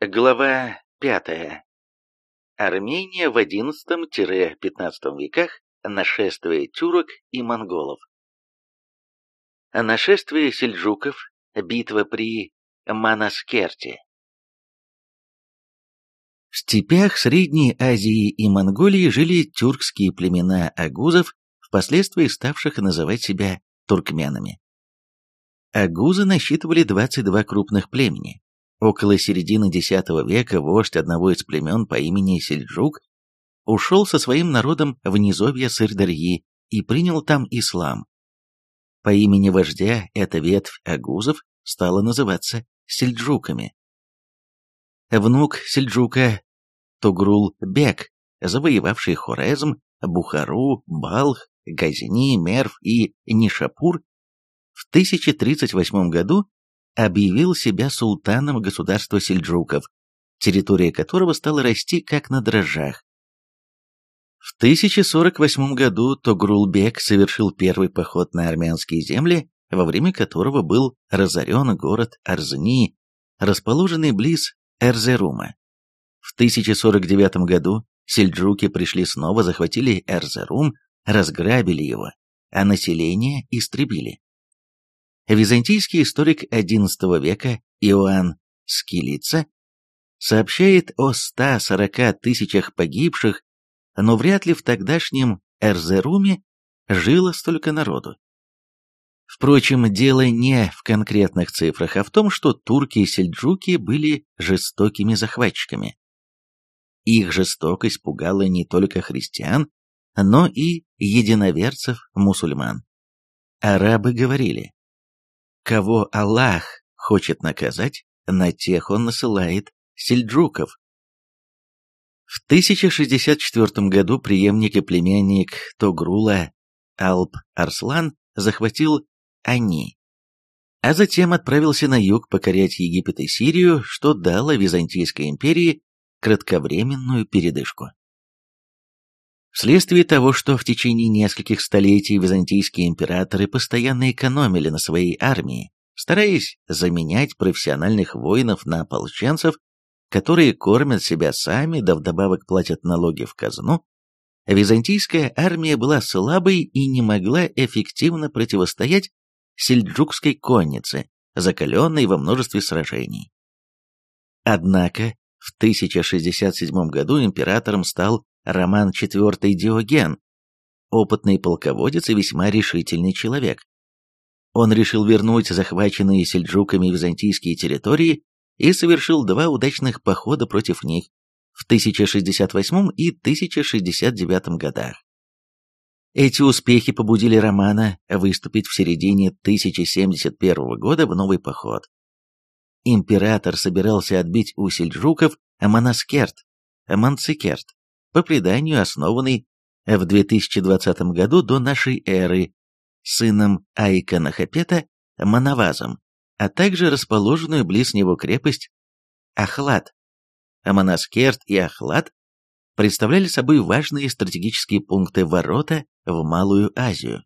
Глава пятая. Армения в XI-XV веках. Нашествие тюрок и монголов. Нашествие сельджуков. Битва при Манаскерте. В степях Средней Азии и Монголии жили тюркские племена агузов, впоследствии ставших называть себя туркменами. Агузы насчитывали 22 крупных племени, Около середины X века вождь одного из племен по имени Сельджук ушел со своим народом в низовье Сырдарьи и принял там ислам. По имени вождя эта ветвь агузов стала называться сельджуками. Внук Сельджука Тугрул-бек, завоевавший Хорезм, Бухару, Балх, Газни, Мерв и Нишапур, в 1038 году объявил себя султаном государства сельджуков, территория которого стала расти как на дрожжах. В 1048 году Тогрулбек совершил первый поход на армянские земли, во время которого был разорен город Арзни, расположенный близ Эрзерума. В 1049 году сельджуки пришли снова, захватили Эрзерум, разграбили его, а население истребили. Византийский историк XI века Иоанн Скилица сообщает о 140 тысячах погибших, но вряд ли в тогдашнем Эрзеруме жило столько народу. Впрочем, дело не в конкретных цифрах, а в том, что турки и сельджуки были жестокими захватчиками. Их жестокость пугала не только христиан, но и единоверцев-мусульман. Арабы говорили, Кого Аллах хочет наказать, на тех он насылает сельджуков. В 1064 году преемник и племянник Тогрула Алп Арслан захватил Ани, а затем отправился на юг покорять Египет и Сирию, что дало Византийской империи кратковременную передышку. Вследствие того, что в течение нескольких столетий византийские императоры постоянно экономили на своей армии, стараясь заменять профессиональных воинов на ополченцев, которые кормят себя сами, да вдобавок платят налоги в казну, византийская армия была слабой и не могла эффективно противостоять сельджукской коннице, закаленной во множестве сражений. Однако в 1067 году императором стал Роман IV Диоген, опытный полководец и весьма решительный человек. Он решил вернуть захваченные сельджуками византийские территории и совершил два удачных похода против них в 1068 и 1069 годах. Эти успехи побудили Романа выступить в середине 1071 года в новый поход. Император собирался отбить у сельджуков Аманаскерт, Манцикерт, по преданию основанный в 2020 году до нашей эры сыном Айка Нахапета Манавазом, а также расположенную близ него крепость Ахлад. Аманаскерт и Ахлад представляли собой важные стратегические пункты ворота в Малую Азию.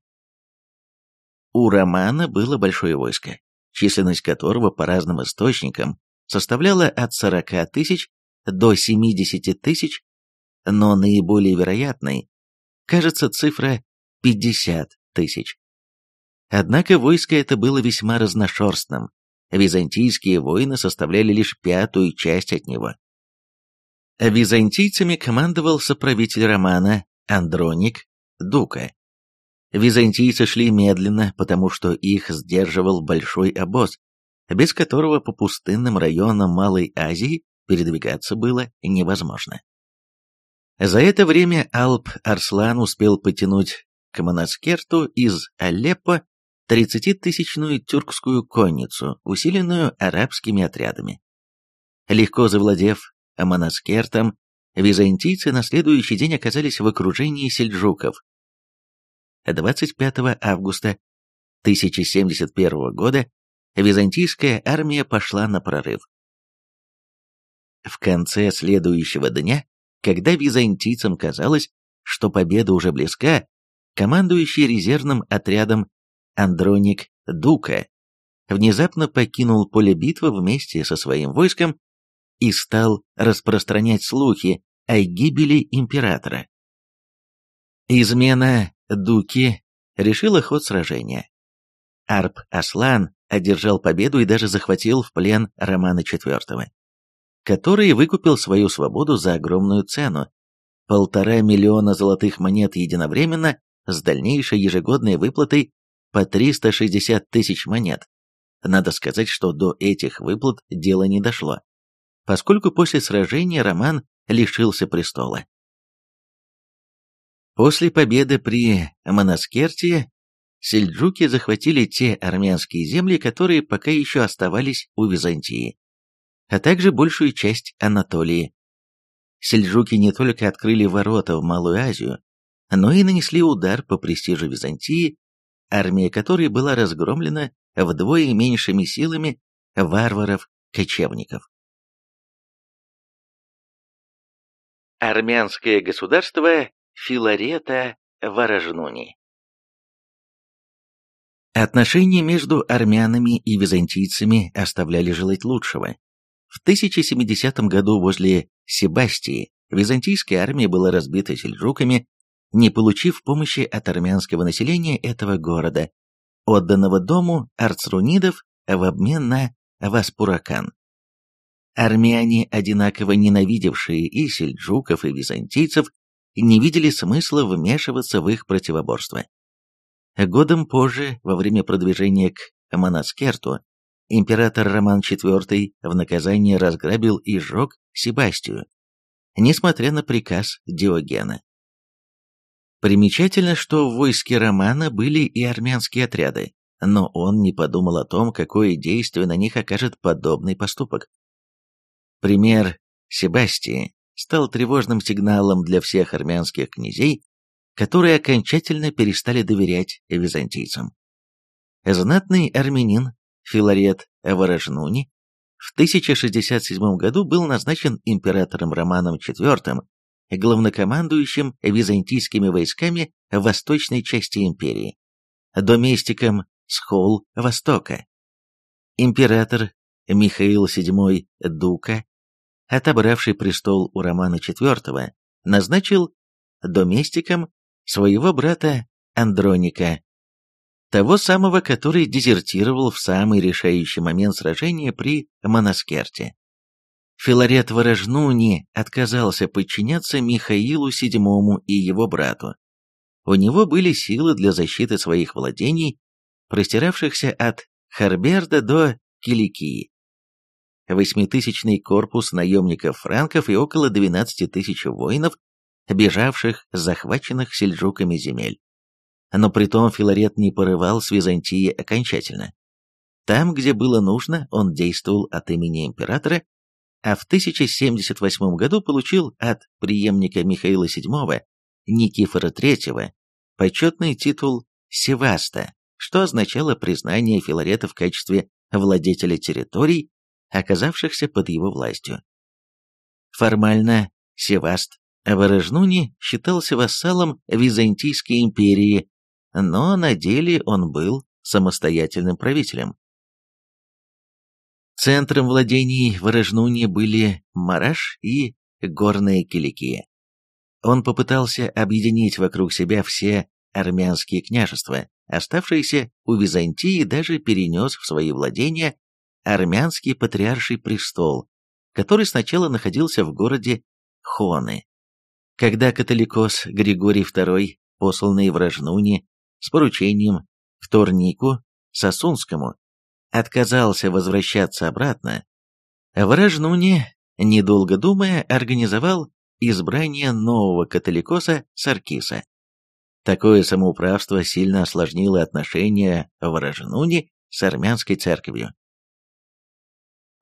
У Романа было большое войско, численность которого по разным источникам составляла от 40 тысяч до 70 тысяч но наиболее вероятной кажется цифра 50 тысяч. Однако войско это было весьма разношерстным, византийские воины составляли лишь пятую часть от него. Византийцами командовал соправитель Романа Андроник Дука. Византийцы шли медленно, потому что их сдерживал большой обоз, без которого по пустынным районам Малой Азии передвигаться было невозможно. За это время Алп Арслан успел потянуть к Манаскерту из Алеппо 30-тысячную тюркскую конницу, усиленную арабскими отрядами. Легко завладев Манаскертом, византийцы на следующий день оказались в окружении сельджуков. 25 августа 1071 года византийская армия пошла на прорыв. В конце следующего дня когда византийцам казалось, что победа уже близка, командующий резервным отрядом Андроник Дука внезапно покинул поле битвы вместе со своим войском и стал распространять слухи о гибели императора. Измена Дуки решила ход сражения. Арп Аслан одержал победу и даже захватил в плен Романа IV, который выкупил свою свободу за огромную цену – полтора миллиона золотых монет единовременно с дальнейшей ежегодной выплатой по 360 тысяч монет. Надо сказать, что до этих выплат дело не дошло, поскольку после сражения Роман лишился престола. После победы при Монаскерте сельджуки захватили те армянские земли, которые пока еще оставались у Византии, а также большую часть Анатолии. Сельджуки не только открыли ворота в Малую Азию, но и нанесли удар по престижу Византии, армия которой была разгромлена вдвое меньшими силами варваров-кочевников. Армянское государство Филарета Ворожнуни Отношения между армянами и византийцами оставляли желать лучшего. В 1070 году возле Себастии византийская армия была разбита сельджуками, не получив помощи от армянского населения этого города, отданного дому арцрунидов в обмен на Васпуракан. Армяне, одинаково ненавидевшие и сельджуков, и византийцев, не видели смысла вмешиваться в их противоборство. Годом позже, во время продвижения к Манаскерту, император Роман IV в наказание разграбил и сжег Себастию, несмотря на приказ Диогена. Примечательно, что в войске Романа были и армянские отряды, но он не подумал о том, какое действие на них окажет подобный поступок. Пример Себастии стал тревожным сигналом для всех армянских князей, которые окончательно перестали доверять византийцам. Знатный армянин Филарет Ворожнуни в 1067 году был назначен императором Романом IV, главнокомандующим византийскими войсками в восточной части империи, доместиком Схол Востока. Император Михаил VII Дука, отобравший престол у Романа IV, назначил доместиком своего брата Андроника, того самого, который дезертировал в самый решающий момент сражения при Монаскерте. Филарет Ворожнуни отказался подчиняться Михаилу VII и его брату. У него были силы для защиты своих владений, простиравшихся от Харберда до Киликии. Восьмитысячный корпус наемников-франков и около 12 тысяч воинов бежавших с захваченных сельджуками земель. Но притом Филарет не порывал с Византией окончательно. Там, где было нужно, он действовал от имени императора, а в 1078 году получил от преемника Михаила VII, Никифора III, почетный титул Севаста, что означало признание Филарета в качестве владетеля территорий, оказавшихся под его властью. Формально Севаст Ворожнуни считался вассалом Византийской империи, но на деле он был самостоятельным правителем. Центром владений Ворожнуни были Мараш и Горная Киликия. Он попытался объединить вокруг себя все армянские княжества, оставшиеся у Византии, даже перенес в свои владения армянский патриарший престол, который сначала находился в городе Хоны. Когда католикос Григорий II, посланный в Рожнуни с поручением к Торнику Сосунскому, отказался возвращаться обратно, в Рожнуне, недолго думая, организовал избрание нового католикоса Саркиса. Такое самоуправство сильно осложнило отношения в Рожнуне с армянской церковью.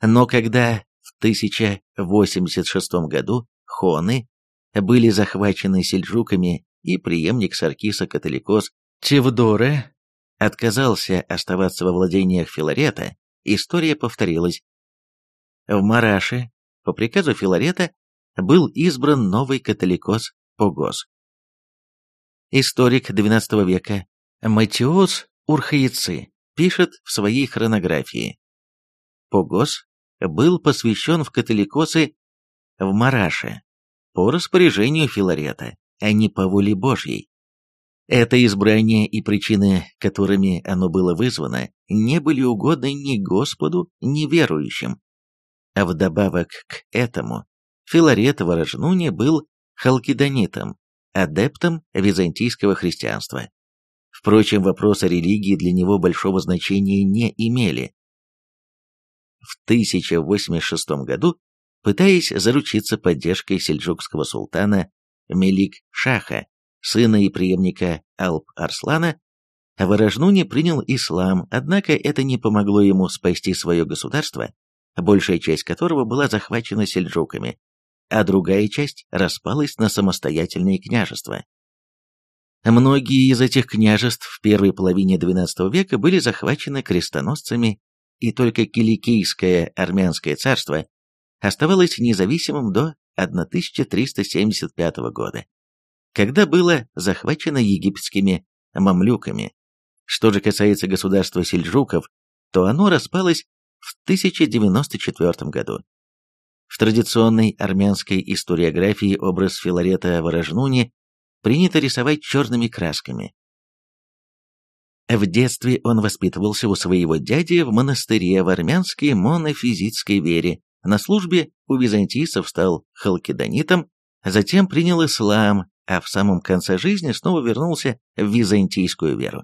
Но когда в 1086 году хоны были захвачены сельджуками, и преемник Саркиса Католикос Тевдоре отказался оставаться во владениях Филарета, история повторилась. В Мараше, по приказу Филарета, был избран новый католикос Погос. Историк XII века Матиос Урхаицы пишет в своей хронографии. Погос был посвящен в католикосы в Мараше по распоряжению Филарета, а не по воле Божьей. Это избрание и причины, которыми оно было вызвано, не были угодны ни Господу, ни верующим. А вдобавок к этому, Филарет Ворожнуни был халкидонитом, адептом византийского христианства. Впрочем, вопросы религии для него большого значения не имели. В 1086 году, пытаясь заручиться поддержкой сельджукского султана Мелик-Шаха, сына и преемника Алп-Арслана, Ворожнуни принял ислам, однако это не помогло ему спасти свое государство, большая часть которого была захвачена сельджуками, а другая часть распалась на самостоятельные княжества. Многие из этих княжеств в первой половине XII века были захвачены крестоносцами, и только Киликийское армянское царство оставалось независимым до 1375 года, когда было захвачено египетскими мамлюками. Что же касается государства сельджуков, то оно распалось в 1094 году. В традиционной армянской историографии образ Филарета Ворожнуни принято рисовать черными красками. В детстве он воспитывался у своего дяди в монастыре в армянской монофизитской вере, на службе у византийцев стал халкидонитом, затем принял ислам, а в самом конце жизни снова вернулся в византийскую веру.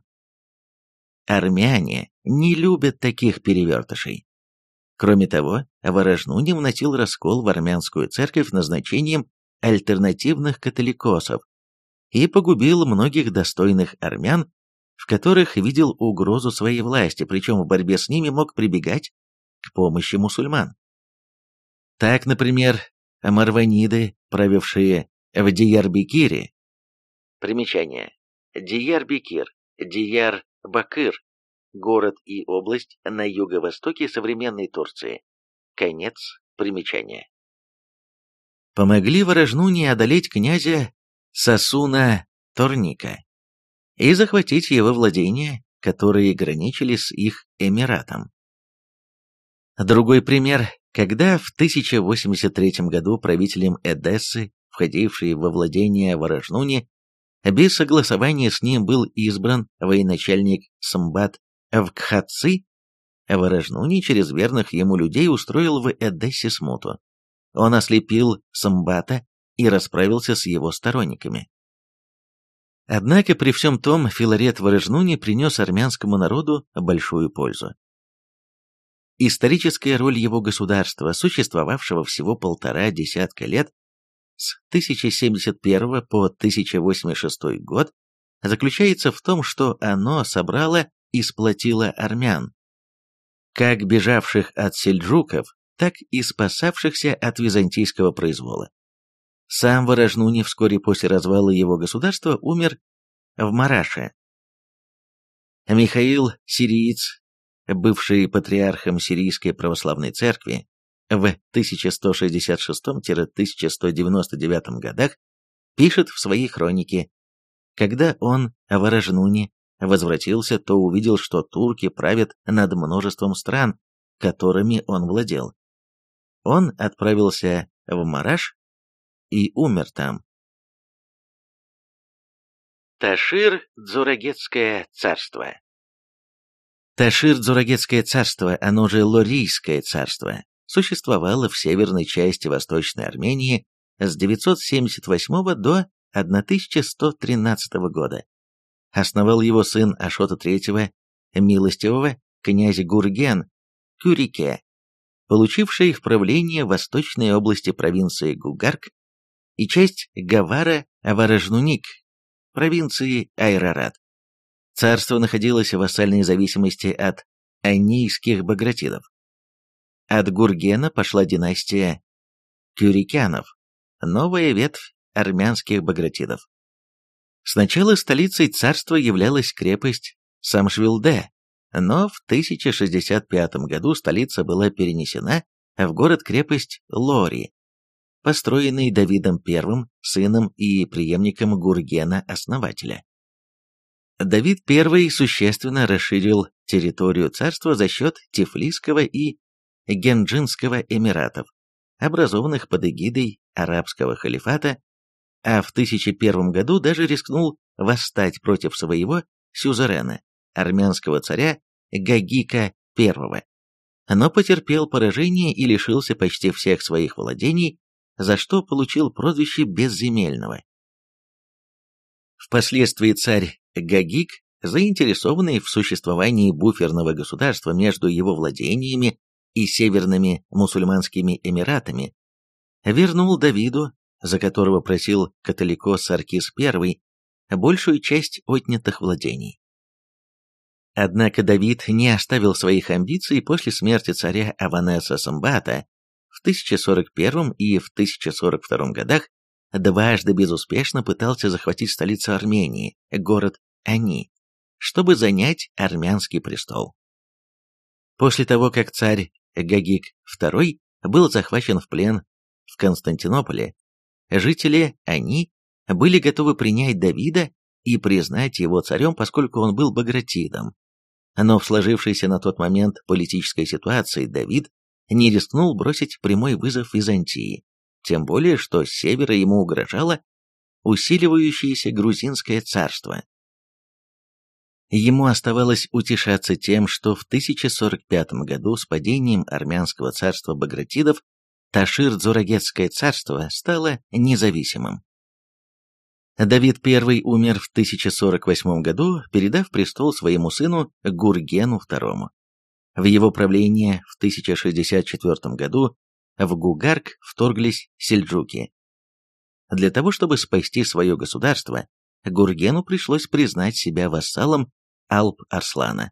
Армяне не любят таких перевертышей. Кроме того, Ворожнуни вносил раскол в армянскую церковь назначением альтернативных католикосов, и погубил многих достойных армян, в которых видел угрозу своей власти, причем в борьбе с ними мог прибегать к помощи мусульман. Так, например, марваниды, правившие в Диярбекире. Примечание. Диярбекир, Дияр-Бакыр, город и область на юго-востоке современной Турции. Конец примечания. Помогли Ворожнуне одолеть князя Сосуна Торника и захватить его владения, которые граничили с их эмиратом. Другой пример, когда в 1083 году правителем Эдессы, входивший во владение Ворожнуни, без согласования с ним был избран военачальник Самбат Авкхатцы, Ворожнуни через верных ему людей устроил в Эдессе смуту. Он ослепил Самбата и расправился с его сторонниками. Однако при всем том Филарет Ворожнуни принес армянскому народу большую пользу. Историческая роль его государства, существовавшего всего полтора десятка лет, с 1071 по 1086 год, заключается в том, что оно собрало и сплотило армян, как бежавших от сельджуков, так и спасавшихся от византийского произвола. Сам Ворожнуни вскоре после развала его государства умер в Мараше. Михаил Сириец, бывший патриархом Сирийской православной церкви, в 1166-1199 годах пишет в своей хронике, когда он, Ворожнуни, возвратился, то увидел, что турки правят над множеством стран, которыми он владел. Он отправился в Мараш и умер там. Ташир-Дзурагетское царство Ташир-Дзурагетское царство, оно же Лорийское царство, существовало в северной части Восточной Армении с 978 до 1113 года. Основал его сын Ашота III, милостивого, князь Гурген, Кюрике, получивший в правление восточной области провинции Гугарк и часть Гавара-Ворожнуник, провинции Айрарат. Царство находилось в вассальной зависимости от анийских багратидов. От Гургена пошла династия Кюрикянов, новая ветвь армянских багратидов. Сначала столицей царства являлась крепость Самшвилде, но в 1065 году столица была перенесена в город-крепость Лори, построенный Давидом I, сыном и преемником Гургена-основателя. Давид I существенно расширил территорию царства за счет Тифлисского и Генджинского Эмиратов, образованных под эгидой арабского халифата, а в 1001 году даже рискнул восстать против своего сюзерена, армянского царя Гагика I, но потерпел поражение и лишился почти всех своих владений, за что получил прозвище Безземельного. Впоследствии царь Гагик, заинтересованный в существовании буферного государства между его владениями и северными мусульманскими эмиратами, вернул Давиду, за которого просил католикос Саркис I, большую часть отнятых владений. Однако Давид не оставил своих амбиций после смерти царя Аванеса Самбата в 1041 и в 1042 годах дважды безуспешно пытался захватить столицу Армении, город Ани, чтобы занять армянский престол. После того, как царь Гагик II был захвачен в плен в Константинополе, жители Ани были готовы принять Давида и признать его царем, поскольку он был багратидом. Но в сложившейся на тот момент политической ситуации Давид не рискнул бросить прямой вызов Византии, тем более что с севера ему угрожало усиливающееся грузинское царство. Ему оставалось утешаться тем, что в 1045 году с падением армянского царства Багратидов Ташир-Дзурагетское царство стало независимым. Давид I умер в 1048 году, передав престол своему сыну Гургену II. В его правление в 1064 году в Гугарк вторглись сельджуки. Для того, чтобы спасти свое государство, Гургену пришлось признать себя вассалом Алп-Арслана.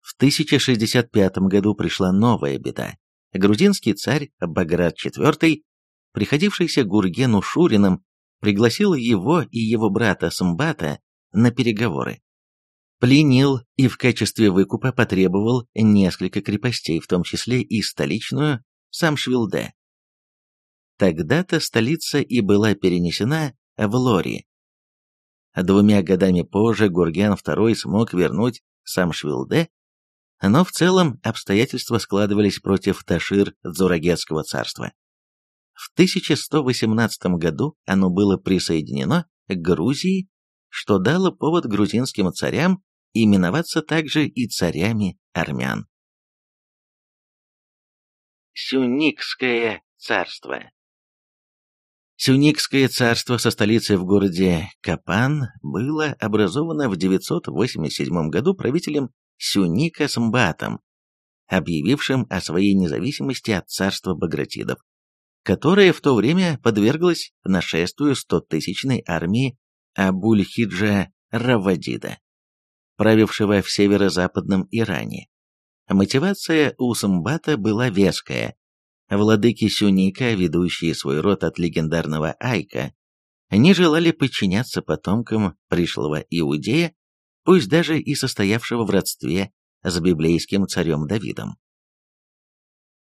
В 1065 году пришла новая беда. Грузинский царь Баграт IV, приходившийся Гургену Шурином, пригласил его и его брата Самбата на переговоры. Пленил и в качестве выкупа потребовал несколько крепостей, в том числе и столичную Самшвилде. Тогда-то столица и была перенесена в Лори. Двумя годами позже Гурген II смог вернуть Самшвилде, но в целом обстоятельства складывались против Ташир-Дзурагетского царства. В 1118 году оно было присоединено к Грузии, что дало повод грузинским царям именоваться также и царями армян. Сюникское царство Сюникское царство со столицей в городе Капан было образовано в 987 году правителем Сюника Смбатом, объявившим о своей независимости от царства Багратидов которая в то время подверглась нашествию стотысячной армии Абуль-Хиджа Равадида, правившего в северо-западном Иране. Мотивация у Самбата была веская. Владыки Сюника, ведущие свой род от легендарного Айка, не желали подчиняться потомкам пришлого Иудея, пусть даже и состоявшего в родстве с библейским царем Давидом.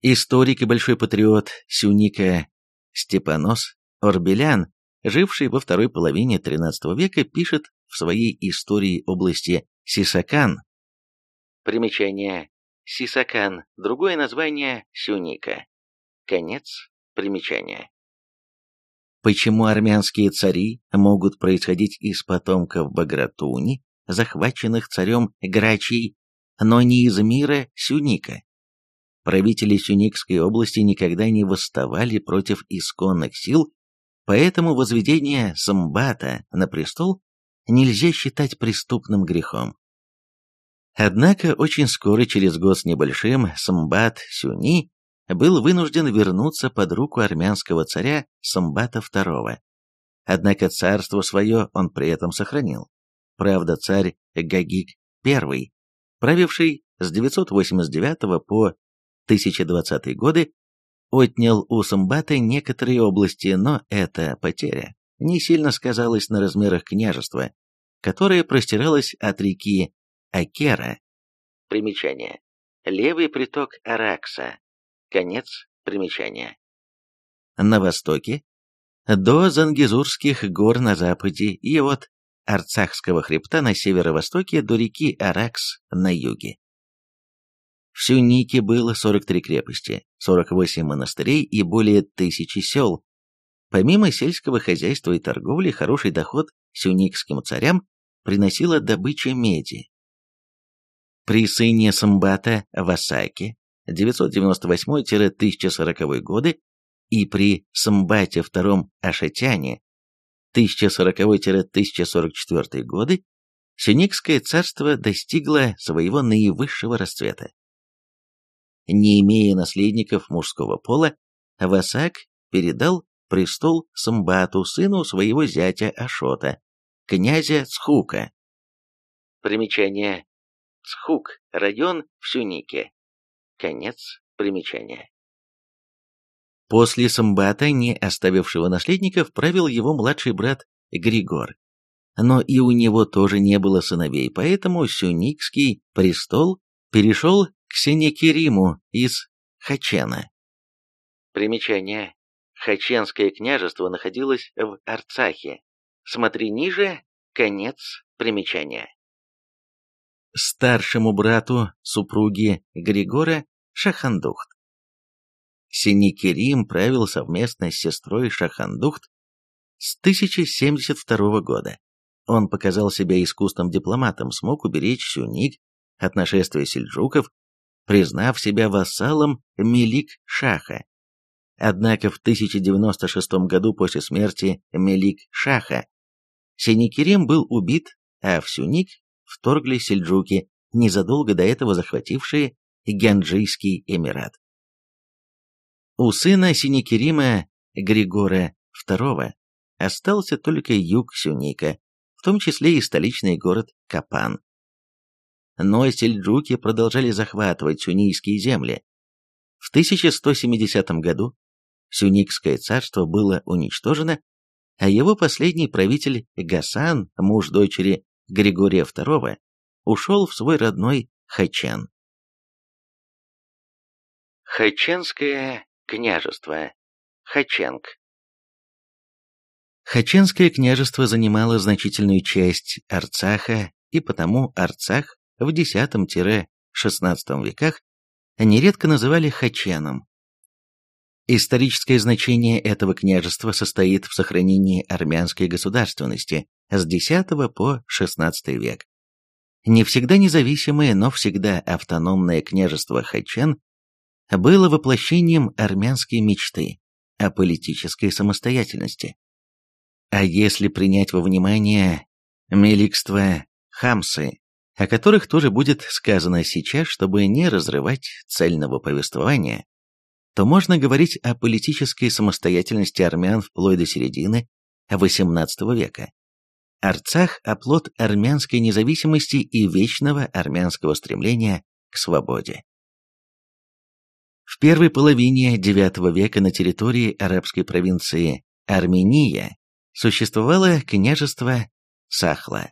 Историк и большой патриот Сюника Степанос Орбелян, живший во второй половине XIII века, пишет в своей истории области Сисакан. Примечание. Сисакан. Другое название Сюника. Конец примечания. Почему армянские цари могут происходить из потомков Багратуни, захваченных царем Грачей, но не из мира Сюника? Правители Сюникской области никогда не восставали против исконных сил, поэтому возведение Самбата на престол нельзя считать преступным грехом. Однако очень скоро, через год с небольшим, Самбат Сюни был вынужден вернуться под руку армянского царя Самбата II. Однако царство свое он при этом сохранил. Правда, царь Гагик I, правивший с 989 по 1020-е годы отнял у Самбата некоторые области, но эта потеря не сильно сказалась на размерах княжества, которое простиралось от реки Акера. Примечание. Левый приток Аракса. Конец примечания. На востоке до Зангизурских гор на западе и от Арцахского хребта на северо-востоке до реки Аракс на юге. В Сюнике было 43 крепости, 48 монастырей и более тысячи сел. Помимо сельского хозяйства и торговли, хороший доход сюникским царям приносила добыча меди. При сыне Самбата Васаки 998-1040 годы и при Самбате II Ашатяне 1040-1044 годы Сюникское царство достигло своего наивысшего расцвета. Не имея наследников мужского пола, Васак передал престол Самбату, сыну своего зятя Ашота, князя Цхука. Примечание. Цхук, район в Сюнике. Конец примечания. После Самбата, не оставившего наследников, правил его младший брат Григор. Но и у него тоже не было сыновей, поэтому Сюникский престол перешел к Сенекериму из Хачена. Примечание. Хаченское княжество находилось в Арцахе. Смотри ниже, конец примечания. Старшему брату супруги Григора Шахандухт. Синикерим правил совместно с сестрой Шахандухт с 1072 года. Он показал себя искусным дипломатом, смог уберечь Сюник от нашествия сельджуков, признав себя вассалом Мелик-Шаха. Однако в 1096 году после смерти Мелик-Шаха Синикерим был убит, а в Сюник вторгли сельджуки, незадолго до этого захватившие Гянджийский Эмират. У сына Синикерима Григора II остался только юг Сюника, в том числе и столичный город Капан. Но сельджуки продолжали захватывать сюнийские земли. В 1170 году Сюникское царство было уничтожено, а его последний правитель Гасан, муж дочери Григория II, ушел в свой родной Хачен. Хаченское княжество. Хаченг. Хаченское княжество занимало значительную часть Арцаха, и потому Арцах в X-XVI веках нередко называли Хаченом. Историческое значение этого княжества состоит в сохранении армянской государственности с X по XVI век. Не всегда независимое, но всегда автономное княжество Хачен было воплощением армянской мечты о политической самостоятельности. А если принять во внимание меликство Хамсы, о которых тоже будет сказано сейчас, чтобы не разрывать цельного повествования, то можно говорить о политической самостоятельности армян вплоть до середины XVIII века. Арцах – оплот армянской независимости и вечного армянского стремления к свободе. В первой половине IX века на территории арабской провинции Армения существовало княжество Сахла,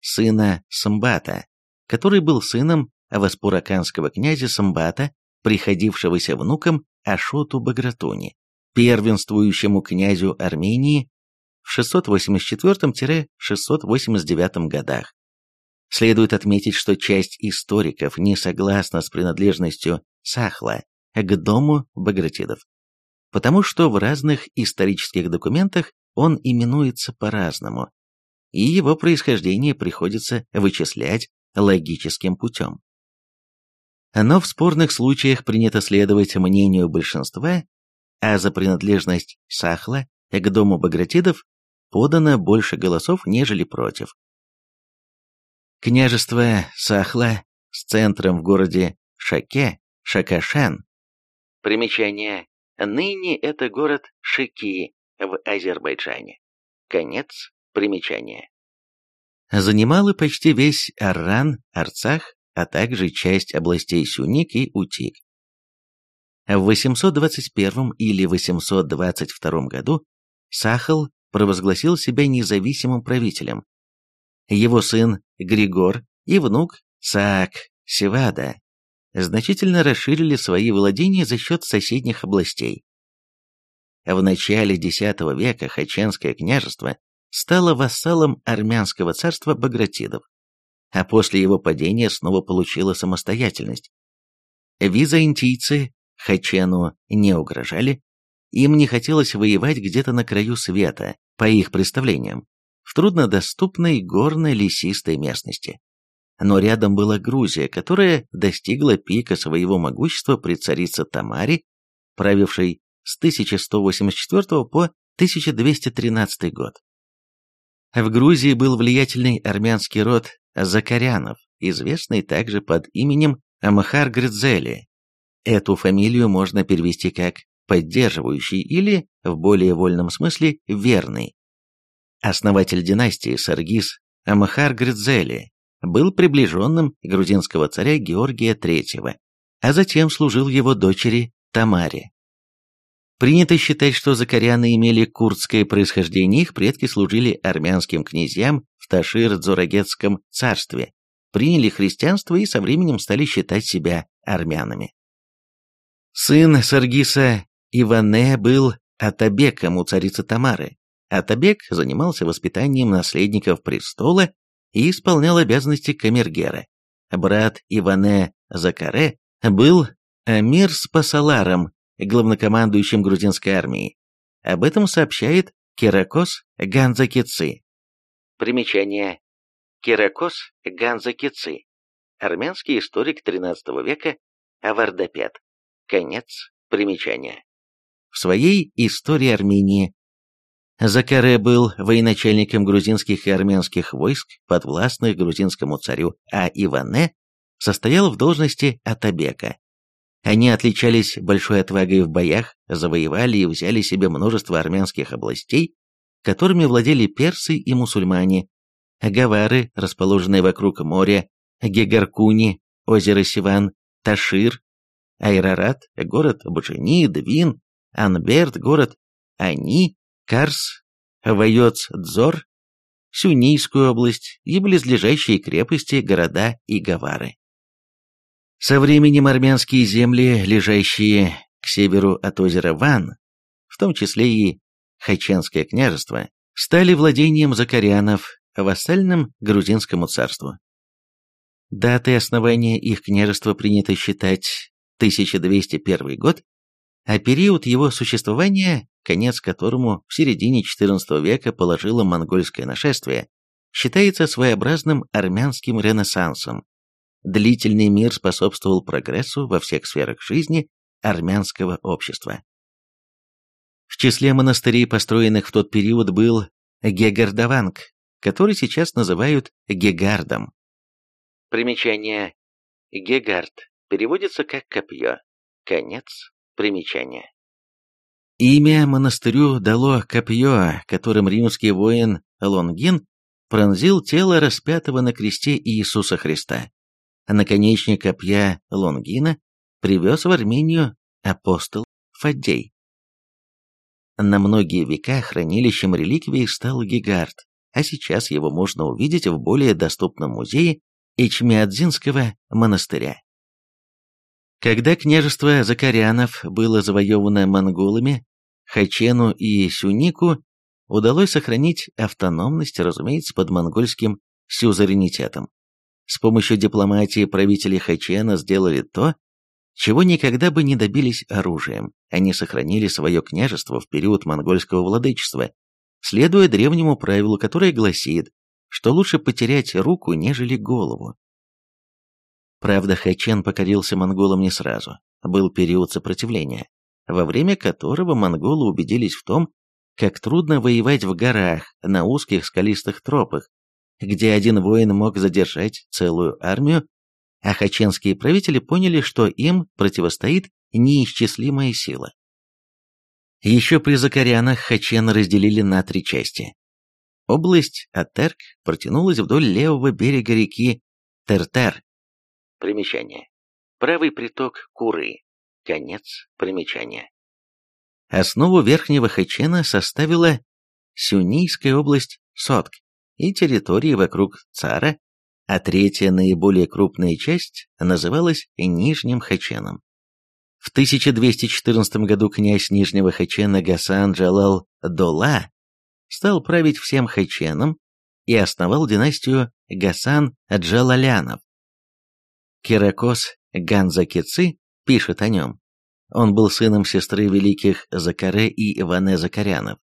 сына Самбата, который был сыном васпураканского князя Самбата, приходившегося внуком Ашоту Багратуни, первенствующему князю Армении в 684-689 годах. Следует отметить, что часть историков не согласна с принадлежностью Сахла к дому Багратидов, потому что в разных исторических документах он именуется по-разному, и его происхождение приходится вычислять логическим путем. Но в спорных случаях принято следовать мнению большинства, а за принадлежность Сахла к дому Багратидов подано больше голосов, нежели против. Княжество Сахла с центром в городе Шаке, Шакашан, Примечание. Ныне это город Шики в Азербайджане. Конец примечания. Занимала почти весь Арран, Арцах, а также часть областей Сюник и Утик. В 821 или 822 году Сахал провозгласил себя независимым правителем. Его сын Григор и внук Саак Севада значительно расширили свои владения за счет соседних областей. В начале X века Хаченское княжество стало вассалом армянского царства Багратидов, а после его падения снова получило самостоятельность. Византийцы Хачену не угрожали, им не хотелось воевать где-то на краю света, по их представлениям, в труднодоступной горной лесистой местности. Но рядом была Грузия, которая достигла пика своего могущества при царице Тамаре, правившей с 1184 по 1213 год. В Грузии был влиятельный армянский род Закарянов, известный также под именем Амахар Гридзели. Эту фамилию можно перевести как «поддерживающий» или, в более вольном смысле, «верный». Основатель династии Саргис Амахар Гридзели был приближенным грузинского царя Георгия III, а затем служил его дочери Тамаре. Принято считать, что закаряны имели курдское происхождение, их предки служили армянским князьям в Ташир-Дзорагетском царстве, приняли христианство и со временем стали считать себя армянами. Сын Саргиса Иване был Атабеком у царицы Тамары. Атабек занимался воспитанием наследников престола и исполнял обязанности камергера. Брат Иване Закаре был Амир с Пасаларом, главнокомандующим грузинской армией. Об этом сообщает Киракос Ганзакици. Примечание. Киракос Ганзакици. Армянский историк XIII века, Авардапет. Конец примечания. В своей «Истории Армении» Закаре был военачальником грузинских и армянских войск, подвластных грузинскому царю, а Иване состоял в должности Атабека. Они отличались большой отвагой в боях, завоевали и взяли себе множество армянских областей, которыми владели персы и мусульмане, Гавары, расположенные вокруг моря, Гегаркуни, озеро Сиван, Ташир, Айрарат, город Баджини, Двин, Анберт, город Ани, Карс, Вайоц-Дзор, Сюнийскую область и близлежащие крепости, города и Гавары. Со временем армянские земли, лежащие к северу от озера Ван, в том числе и Хаченское княжество, стали владением закарянов, вассальным грузинскому царству. Датой основания их княжества принято считать 1201 год, а период его существования, конец которому в середине XIV века положило монгольское нашествие, считается своеобразным армянским ренессансом, длительный мир способствовал прогрессу во всех сферах жизни армянского общества. В числе монастырей, построенных в тот период, был Гегардаванг, который сейчас называют Гегардом. Примечание. Гегард переводится как «копье». Конец примечания. Имя монастырю дало копье, которым римский воин Лонгин пронзил тело распятого на кресте Иисуса Христа наконечник копья Лонгина привез в Армению апостол Фаддей. На многие века хранилищем реликвий стал Гигард, а сейчас его можно увидеть в более доступном музее Ичмиадзинского монастыря. Когда княжество Закарянов было завоевано монголами, Хачену и Сюнику удалось сохранить автономность, разумеется, под монгольским сюзеренитетом. С помощью дипломатии правители Хачена сделали то, чего никогда бы не добились оружием. Они сохранили свое княжество в период монгольского владычества, следуя древнему правилу, которое гласит, что лучше потерять руку, нежели голову. Правда, Хачен покорился монголам не сразу. Был период сопротивления, во время которого монголы убедились в том, как трудно воевать в горах, на узких скалистых тропах, где один воин мог задержать целую армию, а хаченские правители поняли, что им противостоит неисчислимая сила. Еще при Закарянах Хачен разделили на три части. Область Атерк протянулась вдоль левого берега реки Тертер. Примечание. Правый приток Куры. Конец примечания. Основу Верхнего Хачена составила Сюнийская область Сотк и территории вокруг Цара, а третья, наиболее крупная часть, называлась Нижним Хаченом. В 1214 году князь Нижнего Хачена Гасан Джалал Дола стал править всем Хаченом и основал династию Гасан Джалалянов. Киракос Ганзакицы пишет о нем. Он был сыном сестры великих Закаре и Иване Закарянов,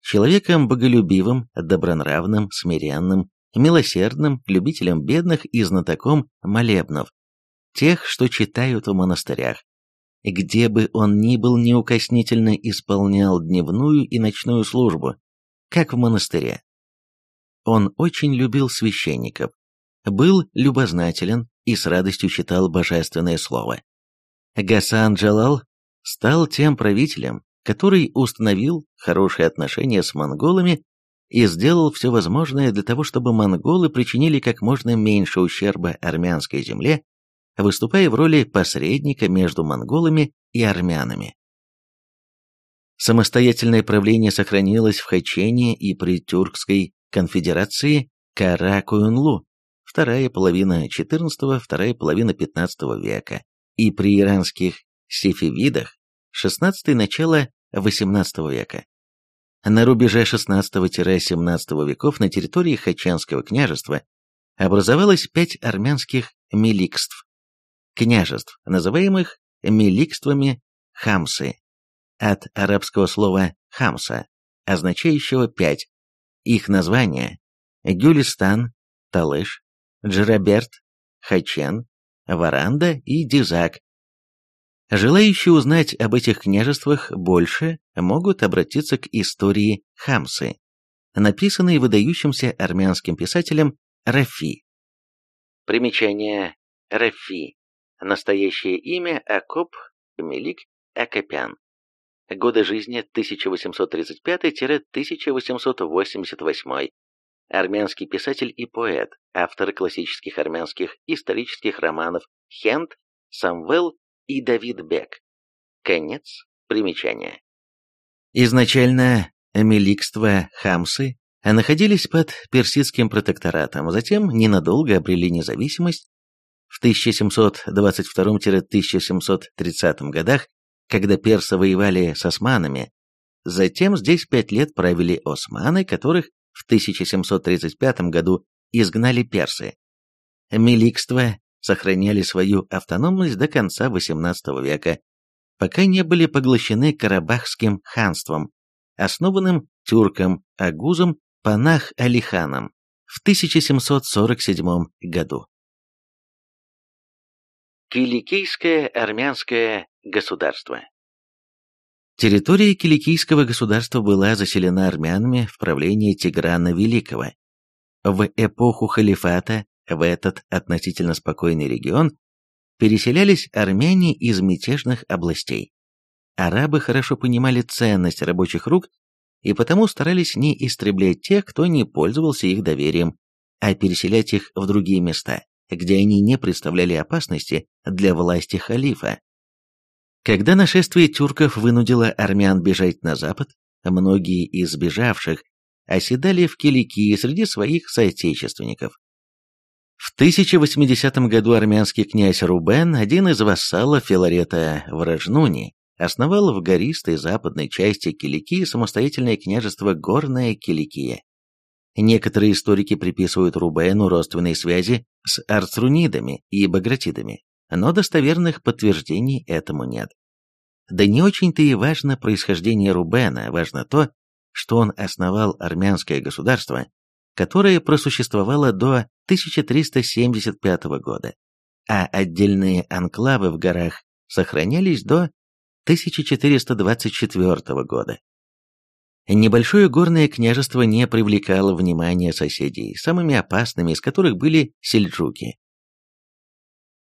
человеком боголюбивым, добронравным, смиренным, милосердным, любителем бедных и знатоком молебнов, тех, что читают в монастырях. Где бы он ни был, неукоснительно исполнял дневную и ночную службу, как в монастыре. Он очень любил священников, был любознателен и с радостью читал божественное слово. Гасан Джалал стал тем правителем, который установил хорошие отношения с монголами и сделал все возможное для того, чтобы монголы причинили как можно меньше ущерба армянской земле, выступая в роли посредника между монголами и армянами. Самостоятельное правление сохранилось в Хачене и при Тюркской конфедерации Каракуюнлу, вторая половина XIV, вторая половина XV века, и при иранских сефевидах, XVI начало XVIII века. На рубеже XVI-XVII веков на территории Хачанского княжества образовалось пять армянских миликств, княжеств, называемых миликствами хамсы, от арабского слова хамса, означающего пять. Их названия – Гюлистан, Талыш, Джераберт, Хачен, Варанда и Дизак, Желающие узнать об этих княжествах больше могут обратиться к истории Хамсы, написанной выдающимся армянским писателем Рафи. Примечание Рафи. Настоящее имя Акоп Мелик Акопян. Годы жизни 1835-1888. Армянский писатель и поэт, автор классических армянских исторических романов Хент, Самвел и Давид Бек. Конец примечания. Изначально меликство Хамсы находились под персидским протекторатом, затем ненадолго обрели независимость. В 1722-1730 годах, когда персы воевали с османами, затем здесь пять лет правили османы, которых в 1735 году изгнали персы. Меликство сохраняли свою автономность до конца XVIII века, пока не были поглощены Карабахским ханством, основанным тюрком Агузом Панах-Алиханом в 1747 году. Киликийское армянское государство Территория Киликийского государства была заселена армянами в правлении Тиграна Великого. В эпоху халифата в этот относительно спокойный регион переселялись армяне из мятежных областей. Арабы хорошо понимали ценность рабочих рук и потому старались не истреблять тех, кто не пользовался их доверием, а переселять их в другие места, где они не представляли опасности для власти халифа. Когда нашествие тюрков вынудило армян бежать на запад, многие из бежавших оседали в Киликии среди своих соотечественников. В 1080 году армянский князь Рубен, один из вассалов Филарета Вражнуни, основал в гористой западной части Киликии самостоятельное княжество Горная Киликия. Некоторые историки приписывают Рубену родственные связи с арцрунидами и багратидами, но достоверных подтверждений этому нет. Да не очень-то и важно происхождение Рубена, важно то, что он основал армянское государство, которое просуществовало до 1375 года, а отдельные анклавы в горах сохранялись до 1424 года. Небольшое горное княжество не привлекало внимания соседей, самыми опасными из которых были сельджуки.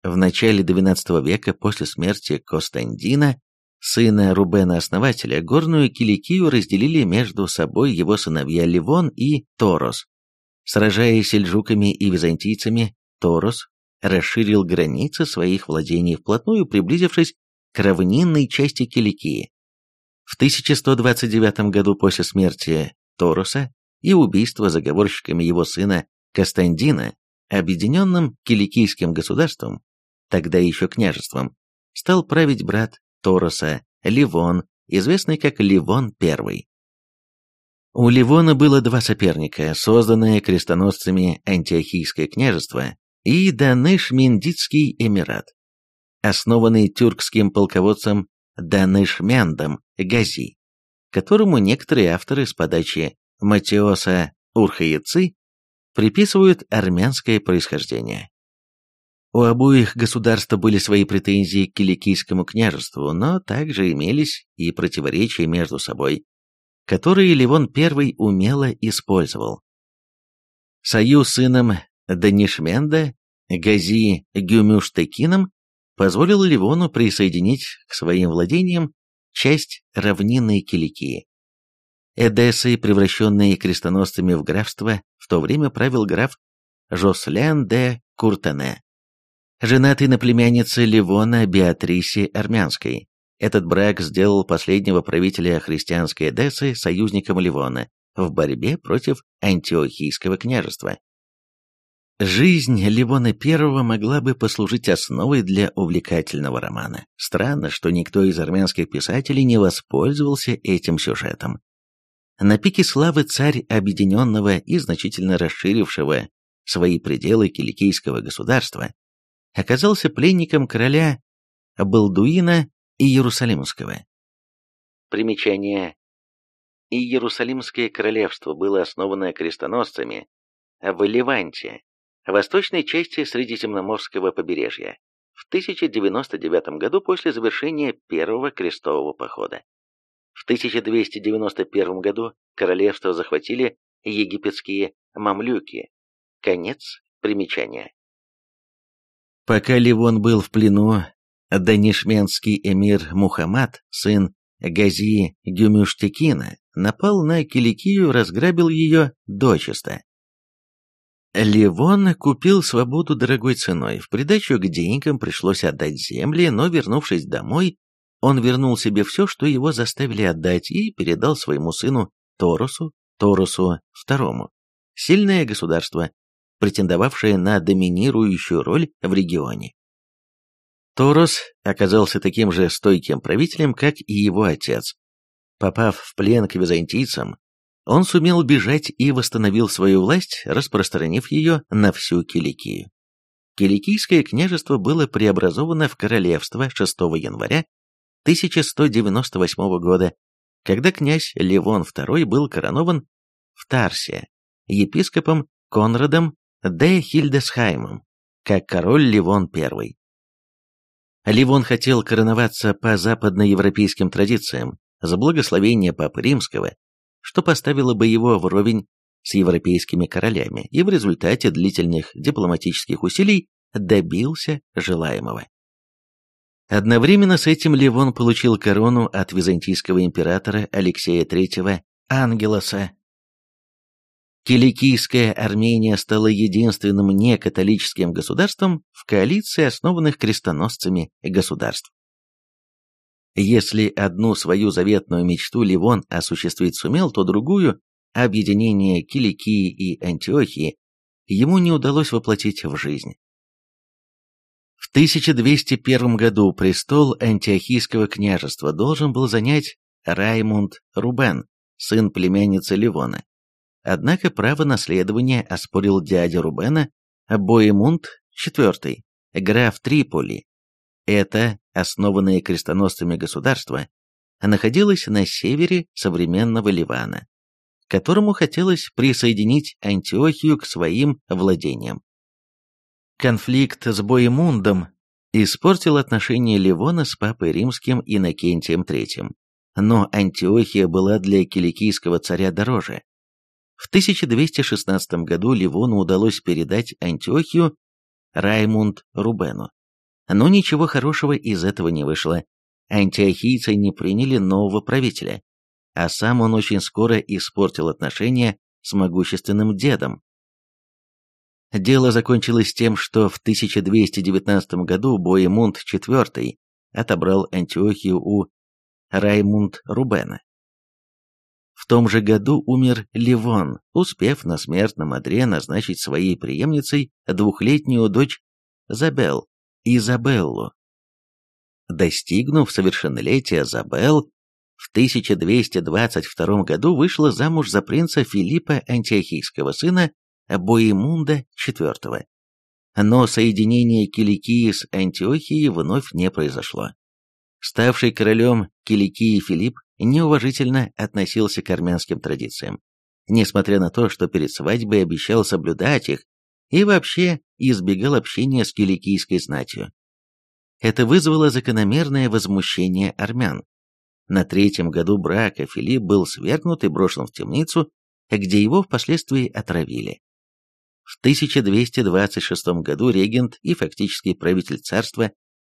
В начале XII века после смерти Костандина, сына Рубена-основателя, горную Киликию разделили между собой его сыновья Ливон и Торос. Сражаясь с сельджуками и византийцами, Торос расширил границы своих владений, вплотную приблизившись к равнинной части Киликии. В 1129 году после смерти Тороса и убийства заговорщиками его сына Кастандина, объединенным Киликийским государством, тогда еще княжеством, стал править брат Тороса Ливон, известный как Ливон I. У Ливона было два соперника, созданное крестоносцами Антиохийское княжество и Даныш-Миндитский эмират. основанный тюркским полководцем Данышмендом Гази, которому некоторые авторы с подачи Матиоса Урхаицы приписывают армянское происхождение. У обоих государств были свои претензии к Киликийскому княжеству, но также имелись и противоречия между собой, которые Ливон I умело использовал. Союз с сыном Данишменда, Гази Гюмюштекином, позволил Ливону присоединить к своим владениям часть равнинной Киликии. Эдессой, превращенной крестоносцами в графство, в то время правил граф Жослен де Куртене, женатый на племяннице Ливона Беатрисе Армянской. Этот брак сделал последнего правителя христианской Эдессы союзником Ливона в борьбе против Антиохийского княжества. Жизнь Ливона I могла бы послужить основой для увлекательного романа. Странно, что никто из армянских писателей не воспользовался этим сюжетом. На пике славы царь объединенного и значительно расширившего свои пределы киликийского государства оказался пленником короля Балдуина Иерусалимского. Примечание. Иерусалимское королевство было основано крестоносцами в Ливанте, восточной части Средиземноморского побережья, в 1099 году после завершения Первого крестового похода. В 1291 году королевство захватили египетские мамлюки. Конец примечания. Пока Ливон был в плену, данишменский эмир Мухаммад, сын Гази Гюмюштекина, напал на Киликию, разграбил ее дочисто. Ливон купил свободу дорогой ценой. В придачу к деньгам пришлось отдать земли, но, вернувшись домой, он вернул себе все, что его заставили отдать, и передал своему сыну Торусу, Торусу II. Сильное государство, претендовавшее на доминирующую роль в регионе. Торос оказался таким же стойким правителем, как и его отец. Попав в плен к византийцам, он сумел бежать и восстановил свою власть, распространив ее на всю Киликию. Киликийское княжество было преобразовано в королевство 6 января 1198 года, когда князь Левон II был коронован в Тарсе епископом Конрадом де Хильдесхаймом, как король Ливон I. Ливон хотел короноваться по западноевропейским традициям, за благословение Папы Римского, что поставило бы его вровень с европейскими королями, и в результате длительных дипломатических усилий добился желаемого. Одновременно с этим Ливон получил корону от византийского императора Алексея III Ангелоса. Киликийская Армения стала единственным некатолическим государством в коалиции основанных крестоносцами государств. Если одну свою заветную мечту Ливон осуществить сумел, то другую, объединение Киликии и Антиохии, ему не удалось воплотить в жизнь. В 1201 году престол Антиохийского княжества должен был занять Раймунд Рубен, сын племянницы Ливона. Однако право наследования оспорил дядя Рубена Боемунд IV, граф Триполи. Это, основанное крестоносцами государство, находилось на севере современного Ливана, которому хотелось присоединить Антиохию к своим владениям. Конфликт с Боемундом испортил отношения Ливона с папой римским Иннокентием III, но Антиохия была для киликийского царя дороже. В 1216 году Ливону удалось передать Антиохию Раймунд Рубену. Но ничего хорошего из этого не вышло. Антиохийцы не приняли нового правителя, а сам он очень скоро испортил отношения с могущественным дедом, Дело закончилось тем, что в 1219 году Боемунд IV отобрал Антиохию у Раймунд Рубена. В том же году умер Ливон, успев на смертном одре назначить своей преемницей двухлетнюю дочь Забел, Изабеллу. Достигнув совершеннолетия, Забел в 1222 году вышла замуж за принца Филиппа Антиохийского сына Боемунда IV. но соединение Киликии с Антиохией вновь не произошло. Ставший королем Киликии Филипп неуважительно относился к армянским традициям, несмотря на то, что перед свадьбой обещал соблюдать их и вообще избегал общения с киликийской знатью. Это вызвало закономерное возмущение армян. На третьем году брака Филипп был свергнут и брошен в темницу, где его впоследствии отравили. В 1226 году регент и фактический правитель царства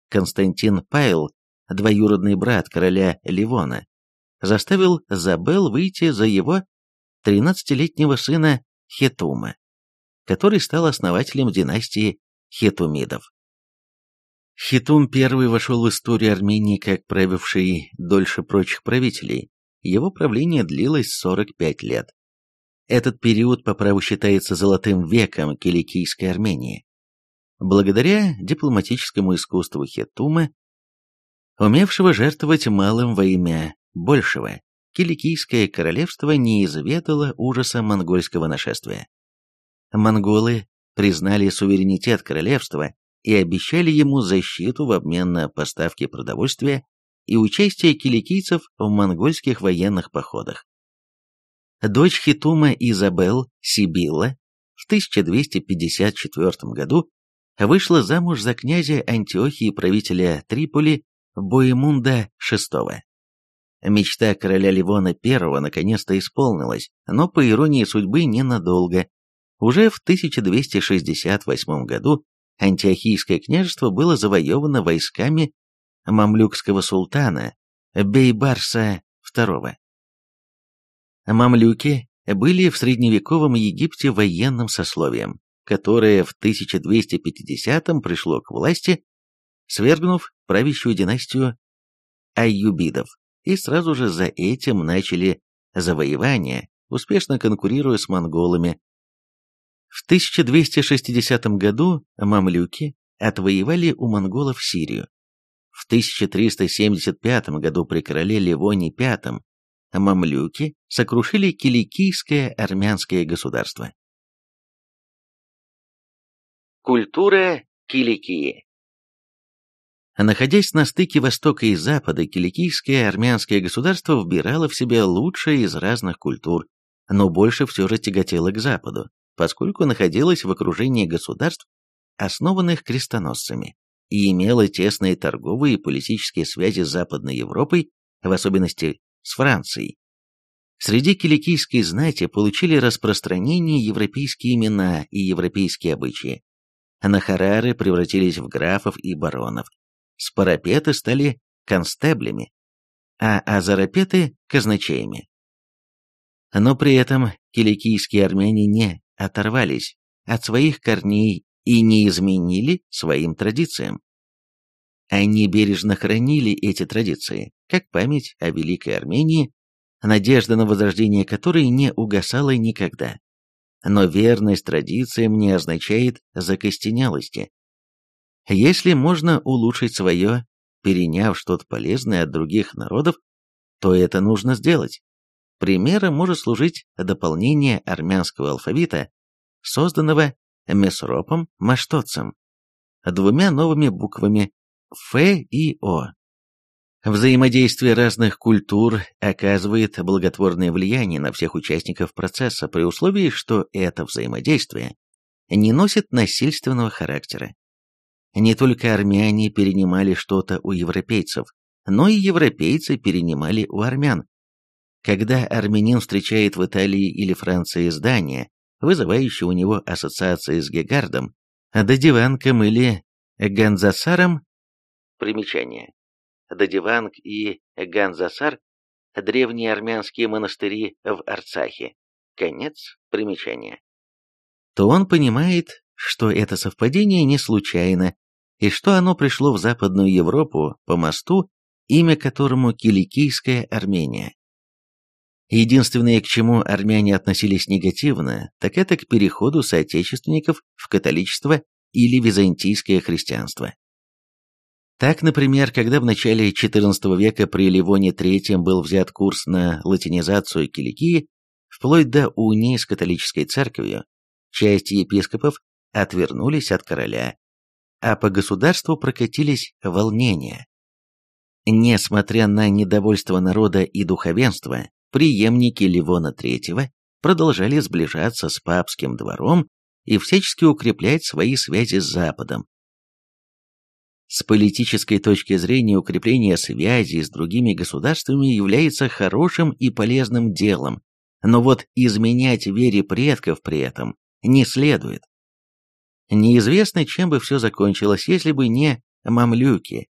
Константин Павел, двоюродный брат короля Ливона, заставил Забел выйти за его 13-летнего сына Хетума, который стал основателем династии Хетумидов. Хитум I вошел в историю Армении как правивший дольше прочих правителей. Его правление длилось 45 лет. Этот период по праву считается золотым веком киликийской Армении. Благодаря дипломатическому искусству Хетума, умевшего жертвовать малым во имя большего, Киликийское королевство не изведало ужаса монгольского нашествия. Монголы признали суверенитет королевства и обещали ему защиту в обмен на поставки продовольствия и участие киликийцев в монгольских военных походах. Дочь Хитума Изабел, Сибилла, в 1254 году вышла замуж за князя Антиохии правителя Триполи Боемунда VI. Мечта короля Ливона I наконец-то исполнилась, но, по иронии судьбы, ненадолго. Уже в 1268 году Антиохийское княжество было завоевано войсками мамлюкского султана Бейбарса II. Мамлюки были в средневековом Египте военным сословием, которое в 1250-м пришло к власти, свергнув правящую династию Айюбидов и сразу же за этим начали завоевания, успешно конкурируя с монголами. В 1260 году мамлюки отвоевали у монголов Сирию. В 1375 году при короле Ливоне V мамлюки сокрушили киликийское армянское государство. Культура Киликии Находясь на стыке Востока и Запада, киликийское армянское государство вбирало в себя лучшее из разных культур, но больше все же тяготело к Западу, поскольку находилось в окружении государств, основанных крестоносцами, и имело тесные торговые и политические связи с Западной Европой, в особенности с Францией. Среди киликийской знати получили распространение европейские имена и европейские обычаи. Нахарары превратились в графов и баронов, Спарапеты стали констеблями, а азарапеты – казначеями. Но при этом киликийские армяне не оторвались от своих корней и не изменили своим традициям. Они бережно хранили эти традиции, как память о Великой Армении, надежда на возрождение которой не угасала никогда. Но верность традициям не означает закостенелости. Если можно улучшить свое, переняв что-то полезное от других народов, то это нужно сделать. Примером может служить дополнение армянского алфавита, созданного Месропом Маштоцем, двумя новыми буквами Ф и О. Взаимодействие разных культур оказывает благотворное влияние на всех участников процесса при условии, что это взаимодействие не носит насильственного характера. Не только армяне перенимали что-то у европейцев, но и европейцы перенимали у армян. Когда армянин встречает в Италии или Франции здание, вызывающее у него ассоциации с Гегардом, Дадиванком или Ганзасаром, примечание. Дадиванг и Ганзасар – древние армянские монастыри в Арцахе. Конец примечания. То он понимает, что это совпадение не случайно, и что оно пришло в Западную Европу по мосту, имя которому Киликийская Армения. Единственное, к чему армяне относились негативно, так это к переходу соотечественников в католичество или византийское христианство. Так, например, когда в начале XIV века при Ливоне III был взят курс на латинизацию Киликии, вплоть до унии с католической церковью, часть епископов отвернулись от короля, а по государству прокатились волнения. Несмотря на недовольство народа и духовенства, преемники Ливона III продолжали сближаться с папским двором и всячески укреплять свои связи с Западом. С политической точки зрения укрепление связей с другими государствами является хорошим и полезным делом, но вот изменять вере предков при этом не следует. Неизвестно, чем бы все закончилось, если бы не мамлюки.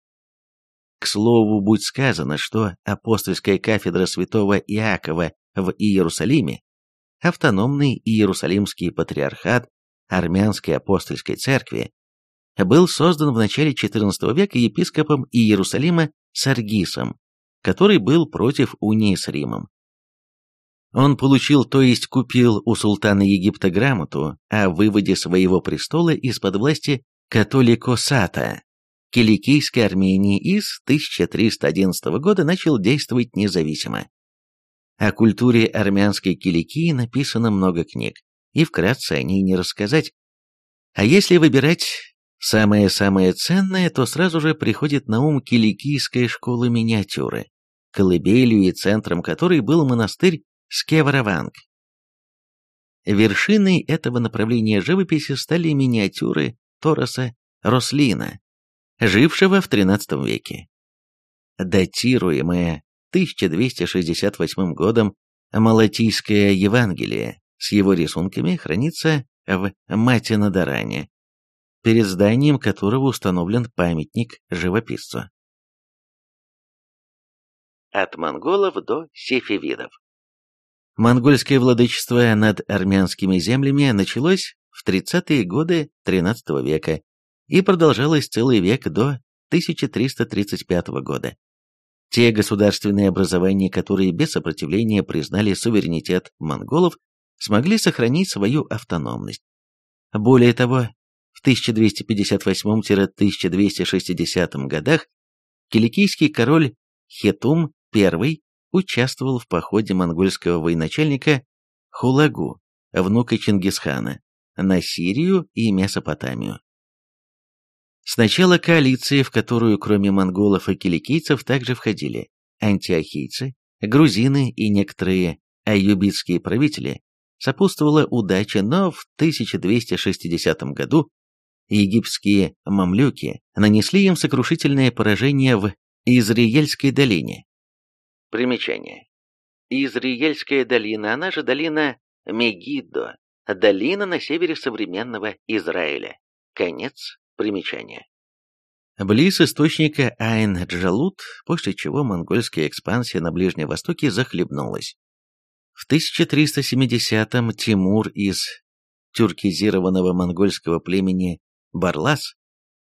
К слову, будь сказано, что апостольская кафедра святого Иакова в Иерусалиме, автономный Иерусалимский патриархат армянской апостольской церкви, был создан в начале XIV века епископом Иерусалима Саргисом, который был против унии с Римом. Он получил, то есть купил у султана Египта грамоту о выводе своего престола из-под власти католикосата Киликийской Армении и с 1311 года начал действовать независимо. О культуре армянской Киликии написано много книг, и вкратце о ней не рассказать. А если выбирать самое-самое ценное, то сразу же приходит на ум Киликийская школа миниатюры, колыбелью и центром которой был монастырь Скевараванг. Вершиной этого направления живописи стали миниатюры Тороса Рослина, жившего в XIII веке. Датируемое 1268 годом Малатийское Евангелие с его рисунками хранится в Матинадаране, перед зданием которого установлен памятник живописцу. От монголов до сефевидов Монгольское владычество над армянскими землями началось в 30-е годы XIII века и продолжалось целый век до 1335 года. Те государственные образования, которые без сопротивления признали суверенитет монголов, смогли сохранить свою автономность. Более того, в 1258-1260 годах киликийский король Хетум I участвовал в походе монгольского военачальника Хулагу, внука Чингисхана, на Сирию и Месопотамию. Сначала коалиции, в которую кроме монголов и киликийцев также входили антиохийцы, грузины и некоторые аюбитские правители, сопутствовала удача, но в 1260 году египетские мамлюки нанесли им сокрушительное поражение в Изриельской долине. Примечание. Изриельская долина, она же долина Мегиддо, долина на севере современного Израиля. Конец примечания. Близ источника Айн-Джалут, после чего монгольская экспансия на Ближнем Востоке захлебнулась. В 1370-м Тимур из тюркизированного монгольского племени Барлас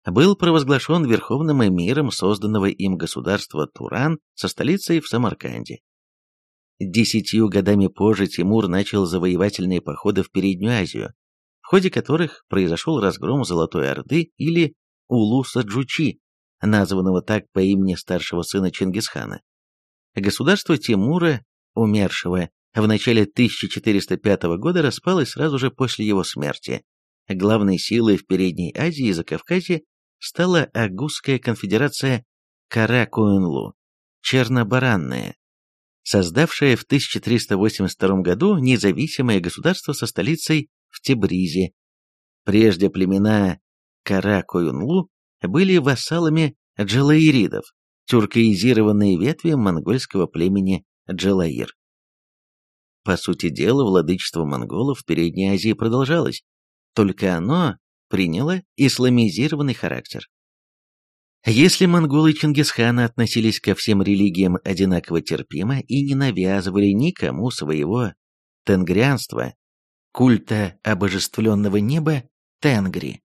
был провозглашен верховным эмиром созданного им государства Туран со столицей в Самарканде. Десятью годами позже Тимур начал завоевательные походы в Переднюю Азию, в ходе которых произошел разгром Золотой Орды или Улуса Джучи, названного так по имени старшего сына Чингисхана. Государство Тимура, умершего в начале 1405 года, распалось сразу же после его смерти. Главной силой в Передней Азии и Закавказье стала Агузская конфедерация Каракуэнлу, чернобаранная, создавшая в 1382 году независимое государство со столицей в Тебризе. Прежде племена Каракуэнлу были вассалами джалаиридов, тюркоизированные ветви монгольского племени Джалаир. По сути дела, владычество монголов в Передней Азии продолжалось, только оно приняло исламизированный характер. Если монголы Чингисхана относились ко всем религиям одинаково терпимо и не навязывали никому своего тенгрианства, культа обожествленного неба Тенгри,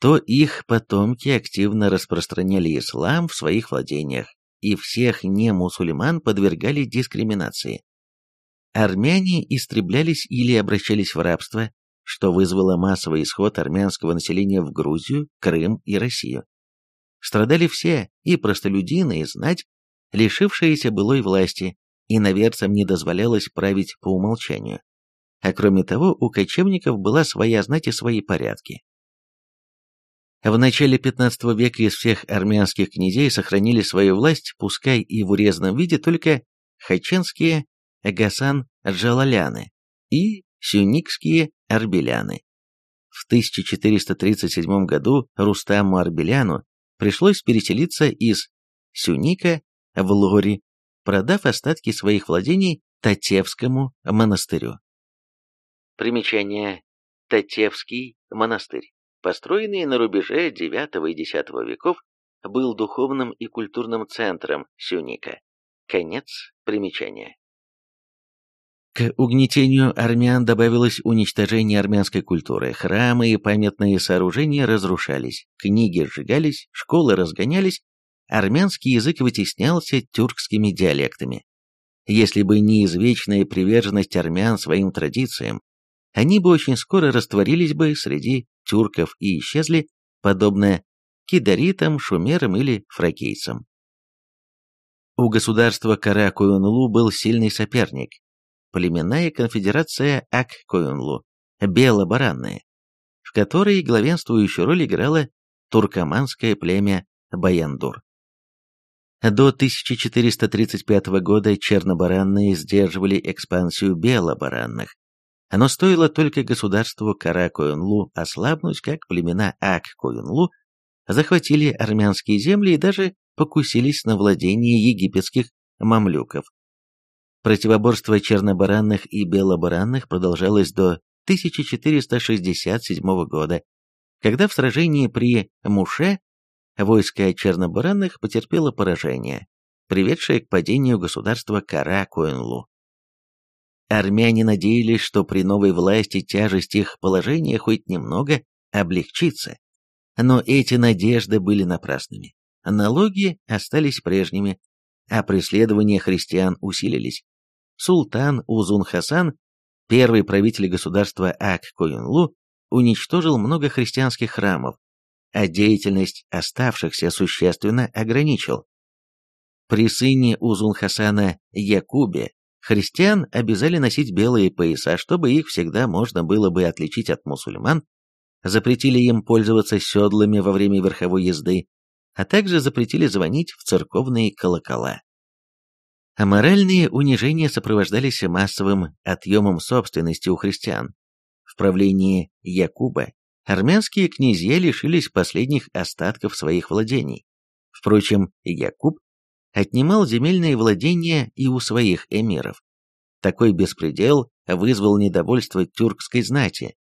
то их потомки активно распространяли ислам в своих владениях и всех не-мусульман подвергали дискриминации. Армяне истреблялись или обращались в рабство, что вызвало массовый исход армянского населения в Грузию, Крым и Россию. Страдали все, и простолюдины, и знать, лишившиеся былой власти, и наверцам не дозволялось править по умолчанию. а кроме того у кочевников была своя знать и свои порядки. В начале XV века из всех армянских князей сохранили свою власть, пускай и в урезанном виде, только хаченские Гасан-Джалаляны и сюникские арбеляны. В 1437 году Рустаму Арбеляну пришлось переселиться из Сюника в Лори, продав остатки своих владений Татевскому монастырю. Примечание. Татевский монастырь, построенный на рубеже IX и X веков, был духовным и культурным центром Сюника. Конец примечания. К угнетению армян добавилось уничтожение армянской культуры. Храмы и памятные сооружения разрушались, книги сжигались, школы разгонялись, армянский язык вытеснялся тюркскими диалектами. Если бы не извечная приверженность армян своим традициям, они бы очень скоро растворились бы среди тюрков и исчезли, подобно кидаритам, шумерам или фракийцам. У государства Каракуюнлу был сильный соперник племенная конфедерация Ак-Коюнлу, белобаранные, в которой главенствующую роль играло туркоманское племя Баяндур. До 1435 года чернобаранные сдерживали экспансию белобаранных, но стоило только государству Кара-Коюнлу ослабнуть, как племена Ак-Коюнлу захватили армянские земли и даже покусились на владение египетских мамлюков. Противоборство чернобаранных и белобаранных продолжалось до 1467 года, когда в сражении при Муше войско чернобаранных потерпело поражение, приведшее к падению государства Кара-Коэнлу. Армяне надеялись, что при новой власти тяжесть их положения хоть немного облегчится. Но эти надежды были напрасными. Налоги остались прежними, а преследования христиан усилились султан Узун-Хасан, первый правитель государства Ак-Коюнлу, уничтожил много христианских храмов, а деятельность оставшихся существенно ограничил. При сыне Узун-Хасана Якубе христиан обязали носить белые пояса, чтобы их всегда можно было бы отличить от мусульман, запретили им пользоваться седлами во время верховой езды, а также запретили звонить в церковные колокола. Моральные унижения сопровождались массовым отъемом собственности у христиан. В правлении Якуба армянские князья лишились последних остатков своих владений. Впрочем, Якуб отнимал земельные владения и у своих эмиров. Такой беспредел вызвал недовольство тюркской знати.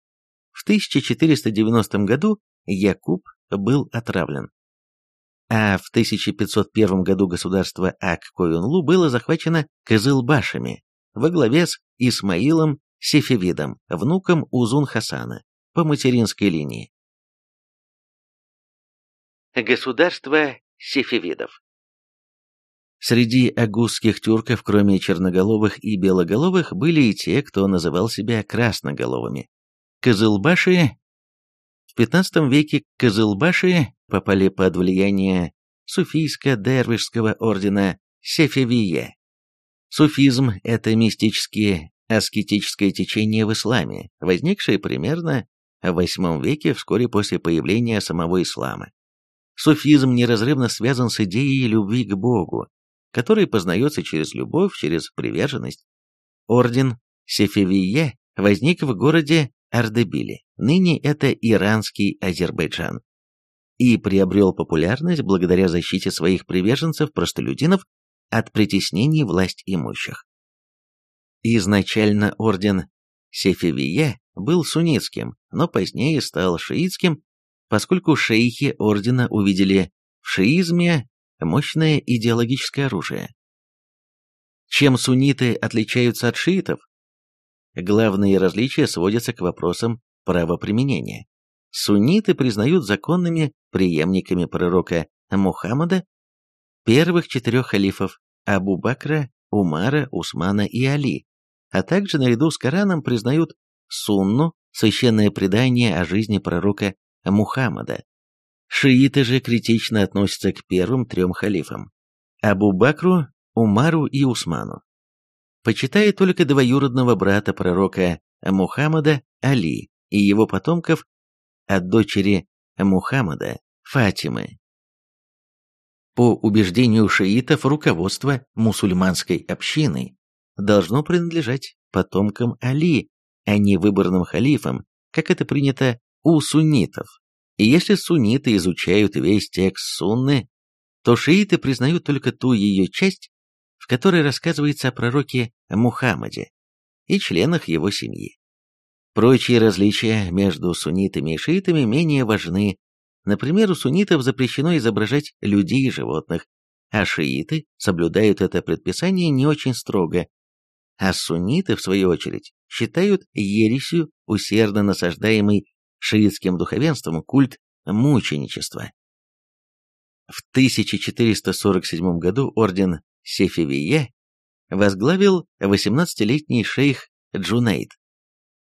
В 1490 году Якуб был отравлен а в 1501 году государство Ак-Коюнлу было захвачено Кызылбашами во главе с Исмаилом Сефевидом, внуком Узун-Хасана, по материнской линии. Государство Сефевидов Среди агузских тюрков, кроме черноголовых и белоголовых, были и те, кто называл себя красноголовыми. Кызылбаши в XV веке Кызылбаши попали под влияние суфийско-дервишского ордена Сефевие. Суфизм – это мистические аскетическое течение в исламе, возникшее примерно в VIII веке вскоре после появления самого ислама. Суфизм неразрывно связан с идеей любви к Богу, который познается через любовь, через приверженность. Орден Сефевие возник в городе Ардебиле, ныне это иранский Азербайджан и приобрел популярность благодаря защите своих приверженцев-простолюдинов от притеснений власть имущих. Изначально орден Сефевия был суннитским, но позднее стал шиитским, поскольку шейхи ордена увидели в шиизме мощное идеологическое оружие. Чем сунниты отличаются от шиитов? Главные различия сводятся к вопросам правоприменения. Сунниты признают законными преемниками пророка Мухаммада первых четырех халифов Абу Бакра, Умара, Усмана и Али, а также наряду с Кораном признают Сунну, священное предание о жизни пророка Мухаммада. Шииты же критично относятся к первым трем халифам – Абу Бакру, Умару и Усману. Почитая только двоюродного брата пророка Мухаммада Али и его потомков от дочери Мухаммада Фатимы. По убеждению шиитов, руководство мусульманской общины должно принадлежать потомкам Али, а не выборным халифам, как это принято у суннитов. И если сунниты изучают весь текст сунны, то шииты признают только ту ее часть, в которой рассказывается о пророке Мухаммаде и членах его семьи. Прочие различия между суннитами и шиитами менее важны. Например, у суннитов запрещено изображать людей и животных, а шииты соблюдают это предписание не очень строго. А сунниты, в свою очередь, считают ересью усердно насаждаемый шиитским духовенством культ мученичества. В 1447 году орден Сефевие возглавил 18-летний шейх Джунейд,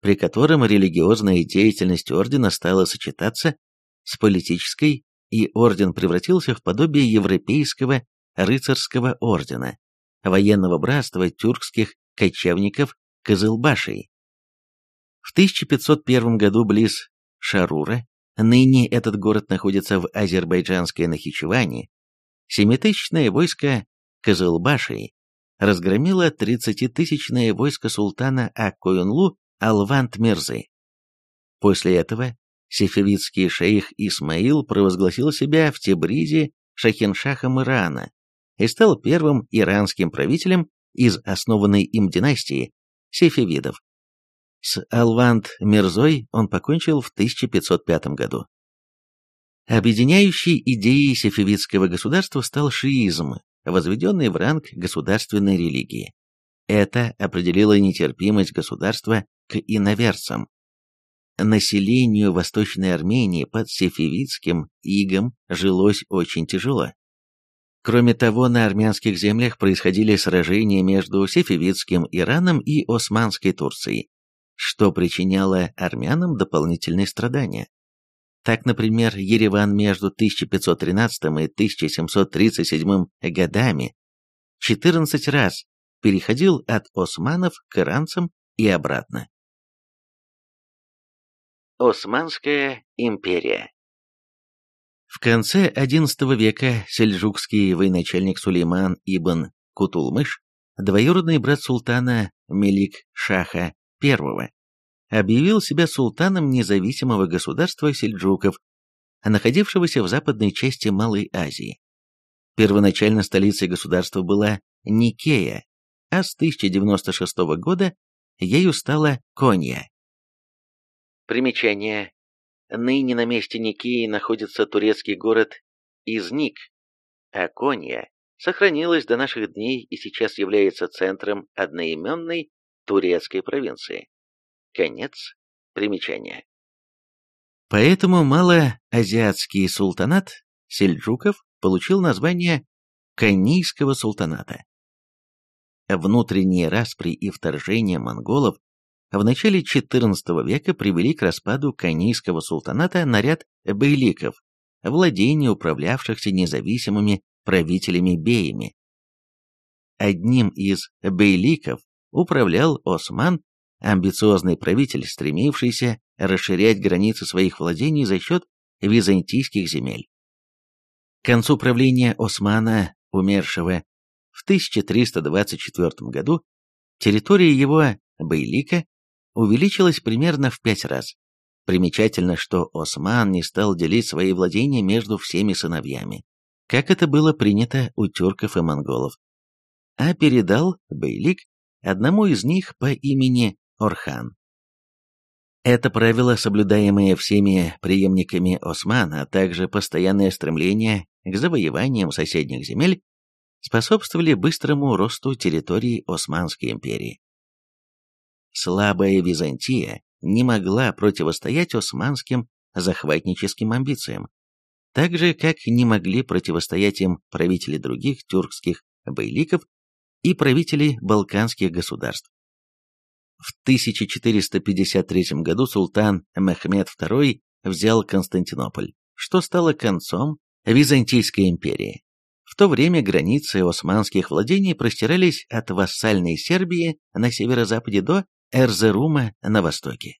при котором религиозная деятельность ордена стала сочетаться с политической, и орден превратился в подобие европейского рыцарского ордена, военного братства тюркских кочевников Кызылбашей. В 1501 году близ Шарура, ныне этот город находится в азербайджанской Нахичеване, семитысячное войско Кызылбашей разгромило тридцатитысячное войско султана Аккоюнлу Алвант Мирзы. После этого сефевидский шейх Исмаил провозгласил себя в Тебризе шахиншахом Ирана и стал первым иранским правителем из основанной им династии сефевидов. С Алвант Мирзой он покончил в 1505 году. Объединяющей идеей сефевидского государства стал шиизм, возведенный в ранг государственной религии. Это определило нетерпимость государства к иноверцам. Населению Восточной Армении под сефевидским игом жилось очень тяжело. Кроме того, на армянских землях происходили сражения между сефевидским Ираном и Османской Турцией, что причиняло армянам дополнительные страдания. Так, например, Ереван между 1513 и 1737 годами 14 раз переходил от османов к иранцам и обратно. Османская империя В конце XI века сельджукский военачальник Сулейман ибн Кутулмыш, двоюродный брат султана Мелик Шаха I, объявил себя султаном независимого государства сельджуков, находившегося в западной части Малой Азии. Первоначально столицей государства была Никея, а с 1096 года ею стала Конья. Примечание. Ныне на месте Никеи находится турецкий город Изник, а Конья сохранилась до наших дней и сейчас является центром одноименной турецкой провинции. Конец примечания. Поэтому малоазиатский султанат сельджуков получил название Канийского султаната. Внутренние распри и вторжения монголов в начале XIV века привели к распаду Канийского султаната на ряд бейликов, владений, управлявшихся независимыми правителями-беями. Одним из бейликов управлял Осман амбициозный правитель, стремившийся расширять границы своих владений за счет византийских земель. К концу правления Османа, умершего в 1324 году, территория его Бейлика увеличилась примерно в пять раз. Примечательно, что Осман не стал делить свои владения между всеми сыновьями, как это было принято у тюрков и монголов, а передал Бейлик одному из них по имени Орхан. Это правило, соблюдаемое всеми преемниками Османа, а также постоянное стремление к завоеваниям соседних земель, способствовали быстрому росту территории Османской империи. Слабая Византия не могла противостоять османским захватническим амбициям, так же, как не могли противостоять им правители других тюркских бейликов и правители балканских государств. В 1453 году султан Мехмед II взял Константинополь, что стало концом Византийской империи. В то время границы османских владений простирались от вассальной Сербии на северо-западе до Эрзерума на востоке.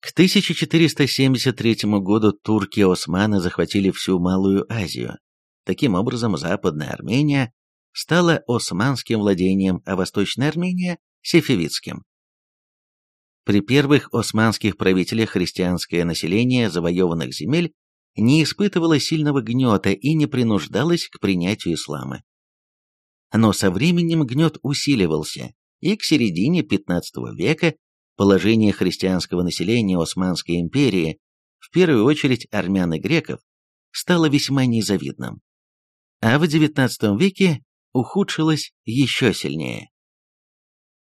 К 1473 году турки-османы захватили всю Малую Азию. Таким образом, Западная Армения стала османским владением, а Восточная Армения – сефевидским. При первых османских правителях христианское население завоеванных земель не испытывало сильного гнета и не принуждалось к принятию ислама. Но со временем гнет усиливался, и к середине XV века положение христианского населения Османской империи, в первую очередь армян и греков, стало весьма незавидным. А в XIX веке ухудшилось еще сильнее.